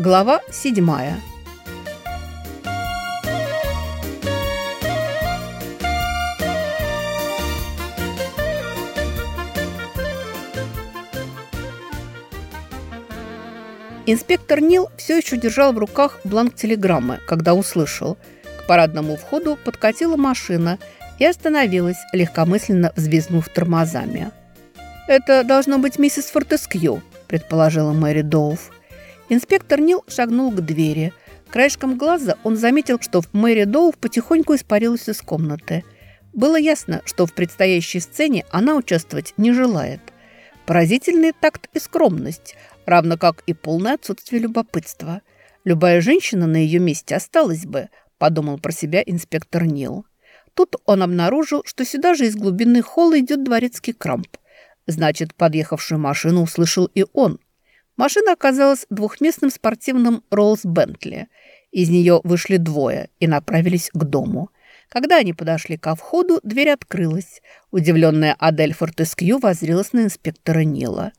Глава седьмая. Инспектор Нил все еще держал в руках бланк телеграммы, когда услышал. К парадному входу подкатила машина и остановилась, легкомысленно взвизгнув тормозами. «Это должно быть миссис Фортескью», – предположила Мэри Доуф. Инспектор Нил шагнул к двери. Краешком глаза он заметил, что Мэри Доуф потихоньку испарилась из комнаты. Было ясно, что в предстоящей сцене она участвовать не желает. Поразительный такт и скромность – равно как и полное отсутствие любопытства. Любая женщина на ее месте осталась бы, подумал про себя инспектор Нил. Тут он обнаружил, что сюда же из глубины холла идет дворецкий крамп. Значит, подъехавшую машину услышал и он. Машина оказалась двухместным спортивным Роллс Бентли. Из нее вышли двое и направились к дому. Когда они подошли ко входу, дверь открылась. Удивленная Адель Фортескью воззрелась на инспектора Нила.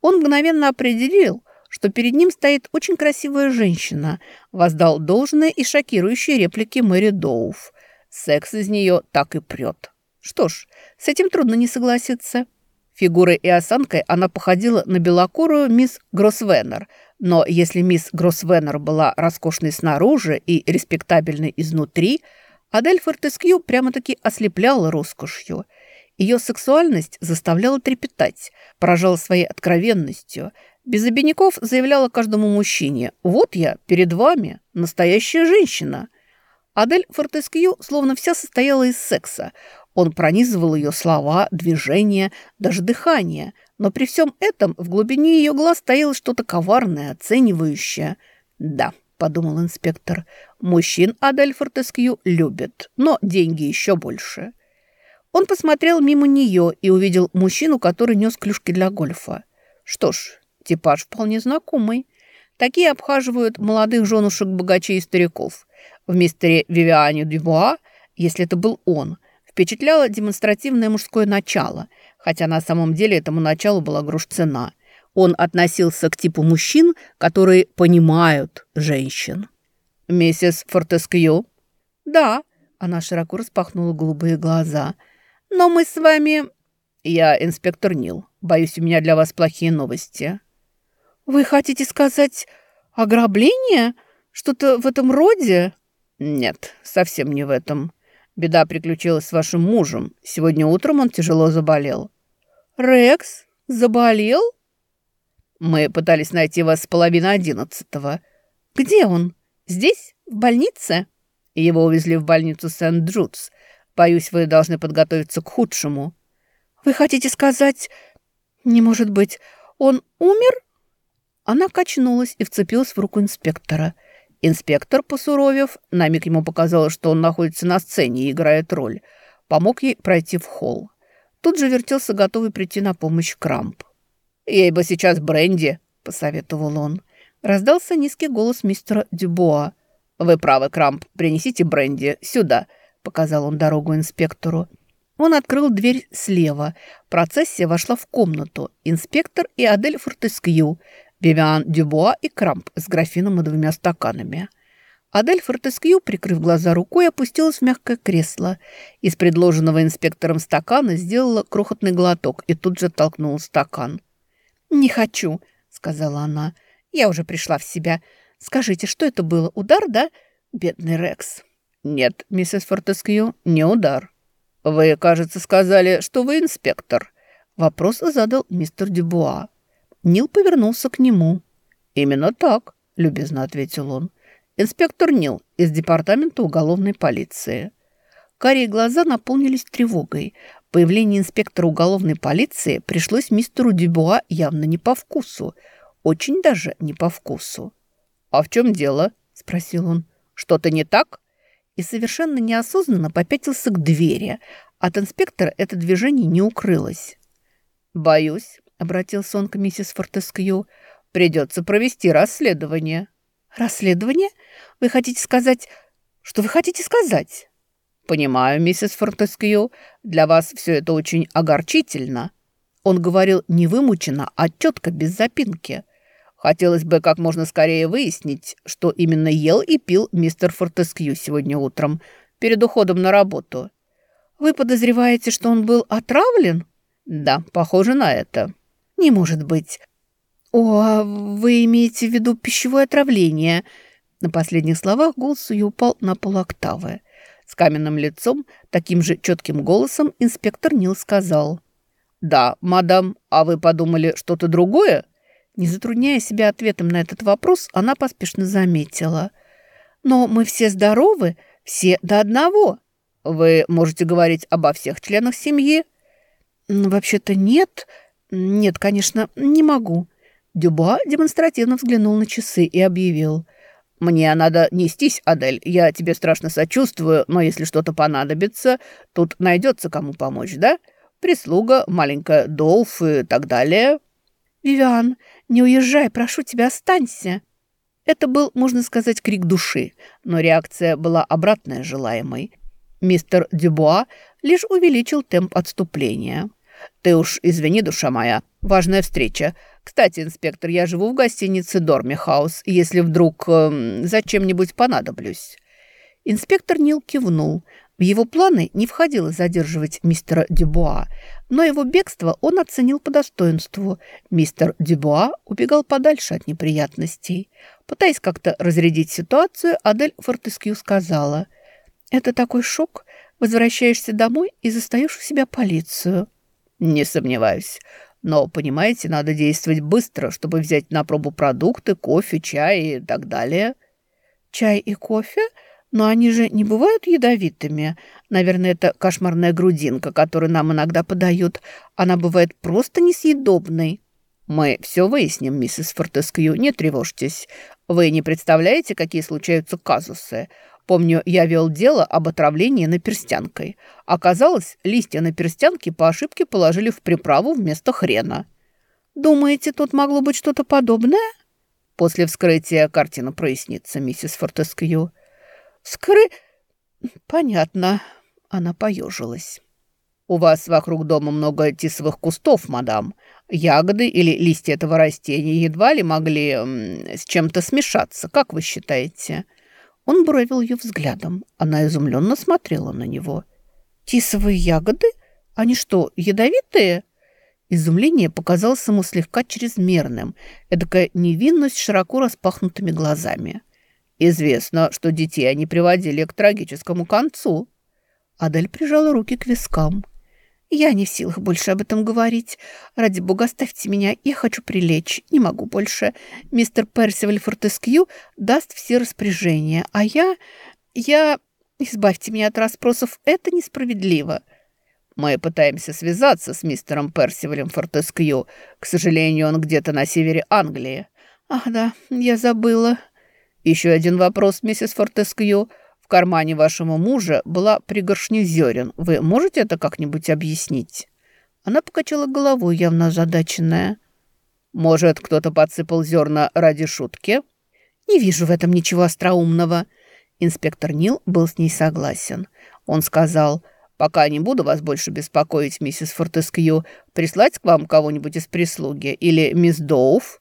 Он мгновенно определил, что перед ним стоит очень красивая женщина, воздал должное и шокирующие реплики Мэри Доуф. Секс из нее так и прет. Что ж, с этим трудно не согласиться. Фигурой и осанкой она походила на белокурую мисс Гроссвеннер, но если мисс Гроссвеннер была роскошной снаружи и респектабельной изнутри, Адель Фортескью прямо-таки ослепляла роскошью – ее сексуальность заставляла трепетать, поражала своей откровенностью. Без обиняков заявляла каждому мужчине «Вот я, перед вами, настоящая женщина». Адель Фортескью словно вся состояла из секса. Он пронизывал ее слова, движения, даже дыхание. Но при всем этом в глубине ее глаз стояло что-то коварное, оценивающее. «Да», — подумал инспектор, — «мужчин Адель Фортескью любит, но деньги еще больше». Он посмотрел мимо нее и увидел мужчину, который нес клюшки для гольфа. Что ж, типаж вполне знакомый. Такие обхаживают молодых женушек богачей и стариков. В мистере Вивиане Дюбуа, если это был он, впечатляло демонстративное мужское начало, хотя на самом деле этому началу была груш цена. Он относился к типу мужчин, которые понимают женщин. «Миссис Фортескью?» «Да», – она широко распахнула голубые глаза – но мы с вами...» «Я инспектор Нил. Боюсь, у меня для вас плохие новости». «Вы хотите сказать ограбление? Что-то в этом роде?» «Нет, совсем не в этом. Беда приключилась с вашим мужем. Сегодня утром он тяжело заболел». «Рекс? Заболел?» «Мы пытались найти вас с половины одиннадцатого». «Где он? Здесь? В больнице?» Его увезли в больницу Сент-Джудс. Боюсь, вы должны подготовиться к худшему». «Вы хотите сказать...» «Не может быть, он умер?» Она качнулась и вцепилась в руку инспектора. Инспектор, посуровев, на миг ему показалось, что он находится на сцене и играет роль, помог ей пройти в холл. Тут же вертелся, готовый прийти на помощь Крамп. «Ей бы сейчас бренди», — посоветовал он. Раздался низкий голос мистера Дюбуа. «Вы правы, Крамп, принесите бренди сюда показал он дорогу инспектору. Он открыл дверь слева. Процессия вошла в комнату. Инспектор и Адель Фортескью, Бивиан Дюбуа и Крамп с графином и двумя стаканами. Адель Фортескью, прикрыв глаза рукой, опустилась в мягкое кресло. Из предложенного инспектором стакана сделала крохотный глоток и тут же толкнула стакан. «Не хочу», — сказала она. «Я уже пришла в себя. Скажите, что это было? Удар, да? Бедный Рекс». «Нет, миссис Фортескью, не удар. Вы, кажется, сказали, что вы инспектор». Вопрос задал мистер Дюбуа. Нил повернулся к нему. «Именно так», — любезно ответил он. «Инспектор Нил из департамента уголовной полиции». Карие глаза наполнились тревогой. Появление инспектора уголовной полиции пришлось мистеру Дюбуа явно не по вкусу. Очень даже не по вкусу. «А в чем дело?» – спросил он. «Что-то не так?» и совершенно неосознанно попятился к двери. От инспектора это движение не укрылось. «Боюсь», — обратился он к миссис Фортескью, — «придется провести расследование». «Расследование? Вы хотите сказать... Что вы хотите сказать?» «Понимаю, миссис Фортескью, для вас все это очень огорчительно». Он говорил не вымученно, а четко, без запинки. Хотелось бы как можно скорее выяснить, что именно ел и пил мистер Фортескью сегодня утром, перед уходом на работу. Вы подозреваете, что он был отравлен? Да, похоже на это. Не может быть. О, а вы имеете в виду пищевое отравление? На последних словах голос ее упал на полоктавы. С каменным лицом, таким же четким голосом инспектор Нил сказал. «Да, мадам, а вы подумали что-то другое?» Не затрудняя себя ответом на этот вопрос, она поспешно заметила. «Но мы все здоровы, все до одного». «Вы можете говорить обо всех членах семьи?» «Вообще-то нет. Нет, конечно, не могу». Дюба демонстративно взглянул на часы и объявил. «Мне надо нестись, Адель. Я тебе страшно сочувствую, но если что-то понадобится, тут найдется кому помочь, да? Прислуга, маленькая Долф и так далее». «Вивиан, не уезжай, прошу тебя, останься!» Это был, можно сказать, крик души, но реакция была обратная желаемой. Мистер Дюбуа лишь увеличил темп отступления. «Ты уж извини, душа моя, важная встреча. Кстати, инспектор, я живу в гостинице Дорми Хаус, если вдруг э, зачем-нибудь понадоблюсь». Инспектор Нил кивнул. В его планы не входило задерживать мистера Дюбуа, но его бегство он оценил по достоинству. Мистер Дюбуа убегал подальше от неприятностей. Пытаясь как-то разрядить ситуацию, Адель Фортескью сказала, «Это такой шок. Возвращаешься домой и застаешь у себя полицию». «Не сомневаюсь. Но, понимаете, надо действовать быстро, чтобы взять на пробу продукты, кофе, чай и так далее». «Чай и кофе?» Но они же не бывают ядовитыми. Наверное, это кошмарная грудинка, которую нам иногда подают. Она бывает просто несъедобной. Мы все выясним, миссис Фортескью, не тревожьтесь. Вы не представляете, какие случаются казусы. Помню, я вел дело об отравлении наперстянкой. Оказалось, листья наперстянки по ошибке положили в приправу вместо хрена. Думаете, тут могло быть что-то подобное? После вскрытия картина прояснится, миссис Фортескью. Скры... Понятно. Она поежилась. У вас вокруг дома много тисовых кустов, мадам. Ягоды или листья этого растения едва ли могли с чем-то смешаться, как вы считаете?» Он бровил ее взглядом. Она изумленно смотрела на него. «Тисовые ягоды? Они что, ядовитые?» Изумление показалось ему слегка чрезмерным. Эдакая невинность с широко распахнутыми глазами. Известно, что детей они приводили к трагическому концу». Адель прижала руки к вискам. «Я не в силах больше об этом говорить. Ради бога, оставьте меня, я хочу прилечь. Не могу больше. Мистер Персиваль Фортескью даст все распоряжения, а я... я... Избавьте меня от расспросов, это несправедливо». Мы пытаемся связаться с мистером Персивалем Фортескью. К сожалению, он где-то на севере Англии. Ах да, я забыла. Еще один вопрос, миссис Фортескью. Кармане вашего мужа была пригоршня зерен. Вы можете это как-нибудь объяснить?» Она покачала головой, явно озадаченная. «Может, кто-то подсыпал зерна ради шутки?» «Не вижу в этом ничего остроумного». Инспектор Нил был с ней согласен. Он сказал, «Пока не буду вас больше беспокоить, миссис Фортескью, прислать к вам кого-нибудь из прислуги или мисс Доуф?»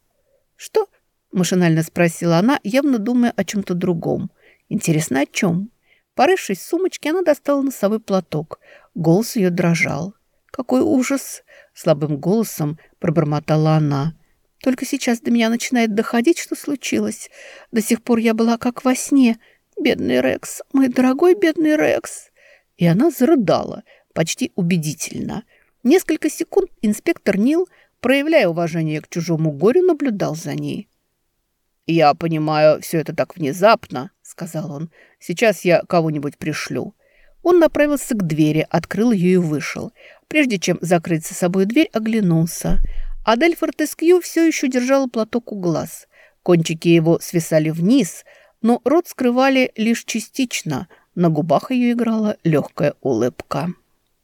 «Что? Машинально спросила она, явно думая о чем-то другом. Интересно, о чем? Порывшись в сумочке, она достала носовой платок. Голос ее дрожал. «Какой ужас!» — слабым голосом пробормотала она. «Только сейчас до меня начинает доходить, что случилось. До сих пор я была как во сне. Бедный Рекс, мой дорогой бедный Рекс!» И она зарыдала, почти убедительно. Несколько секунд инспектор Нил, проявляя уважение к чужому горю, наблюдал за ней. «Я понимаю, все это так внезапно», — сказал он. «Сейчас я кого-нибудь пришлю». Он направился к двери, открыл ее и вышел. Прежде чем закрыть за собой дверь, оглянулся. Адель Фортескью все еще держала платок у глаз. Кончики его свисали вниз, но рот скрывали лишь частично. На губах ее играла легкая улыбка.